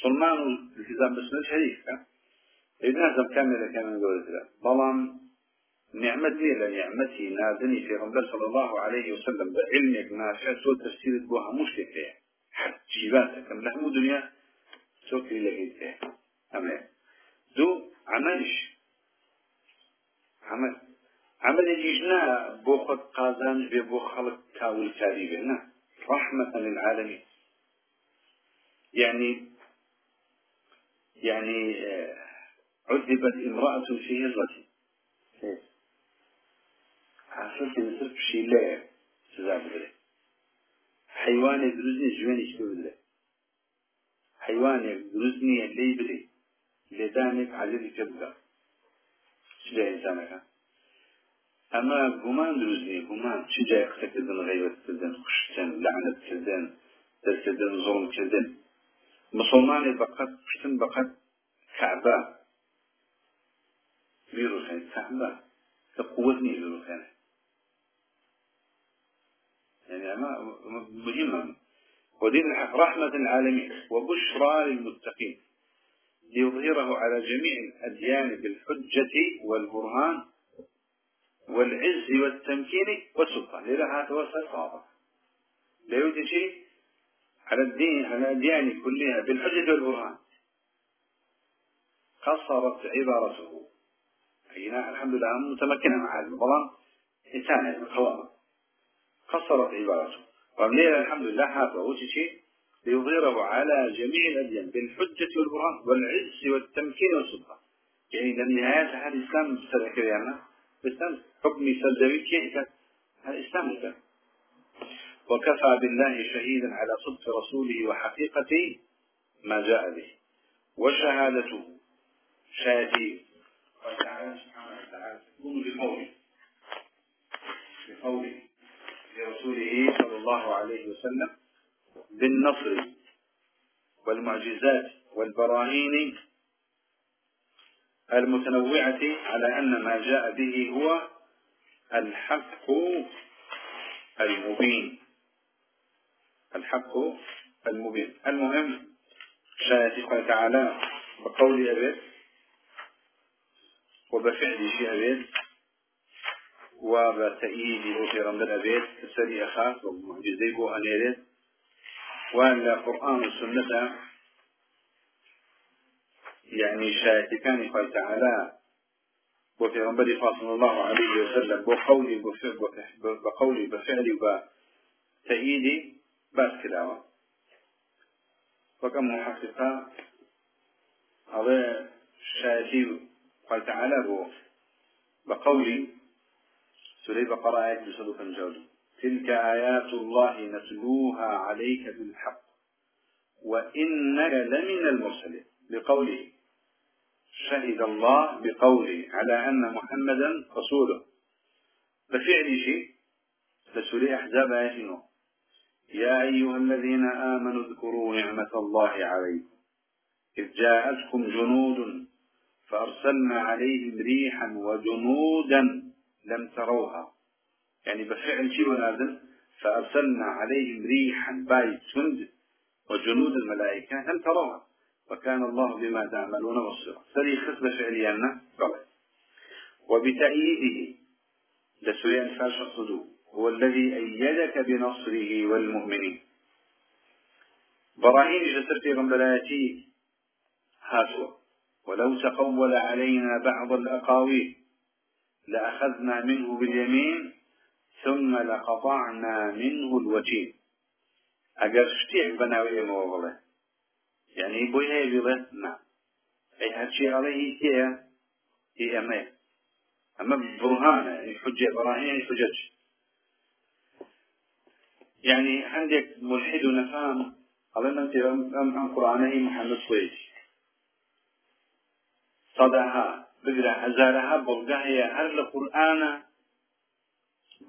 سلمان الالتزام بسنة الحديث ابن هزم كاملة كان من قول ذلك بلان نعمتي لنعمتي نادني في غنبال صلى الله عليه وسلم بعلمك نافع سوى تفسير بوها مشكلة حتى جيباتك كم لحمو دنيا سوكري لقيت فيها أمين دو عملش عمل عمل يجنا بوخد قازان ببو خلق كاول كاريبنا رحمة للعالمين. يعني يعني آه، عذبت امرأة في هجرة. عرفت نصرف شي لا سزا بدري حيوان دروزني جواني شبه بدري حيوان دروزني اللي بدري لدانك عزيزي كبدا شجاع إنسانك أما قمان دروزني قمان شجاع قتكدن غيبة كردن خشتن لعنة كردن دەستدن ظلم کردن مسلمانی بەقەت پشتن بەقەت کعبە بیرۆخێن کعبە کە قوت نی بیرۆخێنێ يعني أما مهمة ودين الحق رحمة العالمين وبشرى للمتقين ليظهره على جميع الأديان بالحجة والبرهان والعز والتمكين والسلطان لذا توسل صعبة لا يوجد شيء على الدين على الأديان كلها بالحجة والبرهان. قصرت عبارته. أي الحمد لله متمكنة مع البرهان إنسان القوام قصرت عبارته. ومن الحمد لله حافظ وشي ليظهره على جميع الأديان بالحجة والبرهان والعز والتمكين والسلطان. يعني للنهاية هذا الإسلام بسرعة يعني الإسلام حكم كيف هذا الإسلام كان. وكفى بالله شهيدا على صدق رسوله وحقيقة ما جاء به. وشهادته شهادي قال تعالى سبحانه وتعالى تكون بقوله بقوله لرسوله صلى الله عليه وسلم بالنصر والمعجزات والبراهين المتنوعة على أن ما جاء به هو الحق المبين. الحق المبين. المهم شاهد تعالى بقول أبيت وبفعل شيء أبيت وبتأييد وفيرم أبيت كسري أخاف ومعجزي بو أنيريت وأن القرآن والسنة يعني شاهد كان قال تعالى وفي رمضان صلى الله عليه وسلم بقولي بقولي بفعلي وتأييدي باس كلاوة وكم محققة على شاهدي قال تعالى بقولي سوري بقرة بصدق الجود تلك آيات الله نتلوها عليك بالحق وإنك لمن المرسلين. بقوله شهد الله بقوله على أن محمدا رسوله. بفعل شيء؟ لسوري أحزاب آيات يا أيها الذين آمنوا اذكروا نعمة الله عليكم. إذ جاءتكم جنود فأرسلنا عليهم ريحا وجنودا لم تروها. يعني بفعل شيء ونازل فأرسلنا عليهم ريحا بايت سند وجنود الملائكة لم تروها. وكان الله بما تعملون بصيرا. سري خصب فعليا وبتأييده. لسويا فاش الصدور. هو الذي أيدك بنصره والمؤمنين. براهين جسرتي غنبلاتي هاتوا. ولو تقول علينا بعض الأقاويل. لأخذنا منه باليمين. ثم لقطعنا منه الوتين. أجر شتيع بناوي موغلة يعني بوي هي بيضة نعم أي هاتشي عليه هي هي أما أما برهانة حجة براهين حجج يعني عندك ملحد نفهم. أظن أنت أم عن قرآنه محمد كويس صدها. بقرا هزارها بلغة هي هر القرآن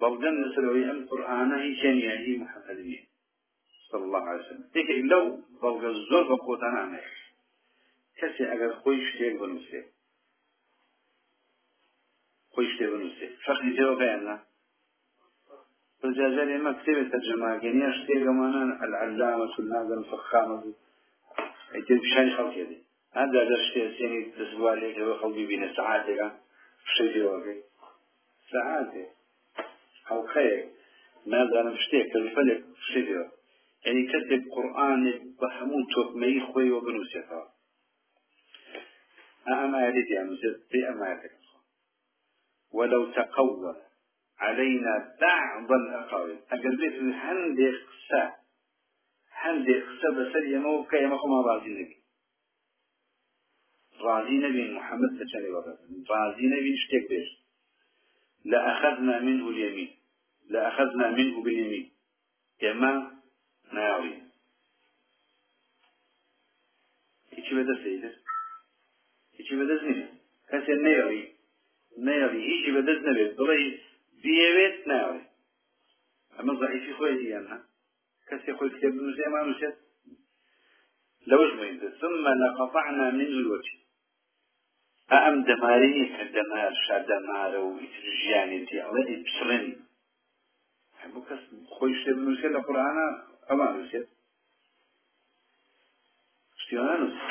بلغة نسروي أم قرآن. هي شنيا هي محمد صلى الله عليه وسلم. تيك لو بلغة الزور بقوتنا عنه كسي أجر خويش تيك بنوسي خويش تيك بنوسي فخي جواب عنا فالجازالي ما كتبت ترجمة يعني اشتي كمان العلامة الناس الفخامة يتم بشان خلق يدي هذا هذا اشتي سيني تسوالي هو خلقي بين ساعاتك شتي واقعي ساعاتك أو خير ماذا أنا بشتي كالفلك شتي يعني كتب قرآن بحمون توب مي خوي وبنوسيها أما أريد يا مسجد في أما ولو تقول علينا بعض الأقاويل. أقل بيت هندي قصة هندي قصة بسر يمو كيما خما راضي نبي. راضي نبي محمد تشاني بابا راضي نبي نشتك بيش. لأخذنا منه اليمين. لأخذنا منه باليمين. كما هیچی بەدەست دەیدر هیچی بەدەست نییە. کەسێ نێڵی نێڵی هیچی بەدەست نەبێت. بڵێ بێوێت ناوێ. ئەمە ضعیفی خۆی دییانە کەسێ خۆی کتێب نووسێ ما نووسێت. لەوش مهمتر ثم لقطعنا منه الوجه. ئەم دەمارەیە کە دەمار شادەمارە و ژیانێتی ئەڵێ بسڕێن هەموو کەس خۆی شتێ بنووسێت لە قورآانە ئەمان نووسێت. شتیانە نووسێت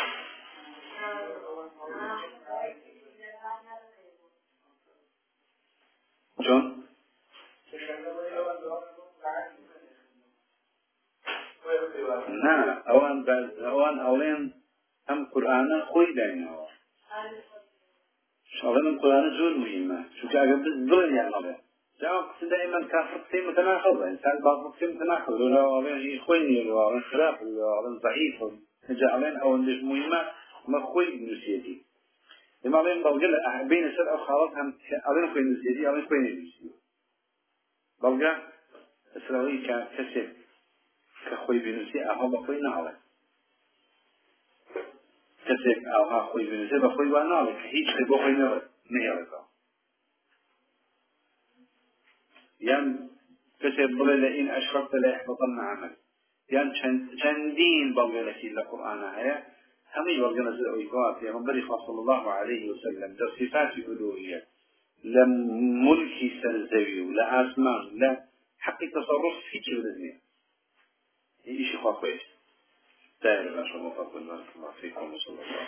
چۆن نا ئەوان ئەوان ئەڵێن ئەم قورآانە خۆی داینەوە شاڵێن قورآانە زۆر مهمە چونکە ئەگەر بڵێن یان ئەڵێ جاواب دائما كافر قسم متناقض إنسان بعض قسم متناقض ولا عليه خويني ولا خلاف ولا ضعيف جعلين أو ندش مهمة. ما خوي نسيتي. لما عليهم بلقى بين سر أو خالط هم عليهم خوي نسيتي عليهم خوي نسيتي. بلقى إسرائيل ككسب كخوي بنسي أهو بخوي نعلم كسب أو ها خوي بنسي بخوي ونعلم هيك خوي بخوي نعلم نعلم کەسێک بڵێ لە ئین ئەشرەت لە يحبطن عمل یان چەندین بەڵگەلەکی لە قورآن هەیە همي بەڵگەنە ئەویکات پێغمبەری صلى الله عليه وسلم در صفات ألوهية لم ملكي سرزوي ولا آسمان لا حق تصرف في كبرني إيش خاطئ دائما ما شاء الله بارك الله فيكم وصلى الله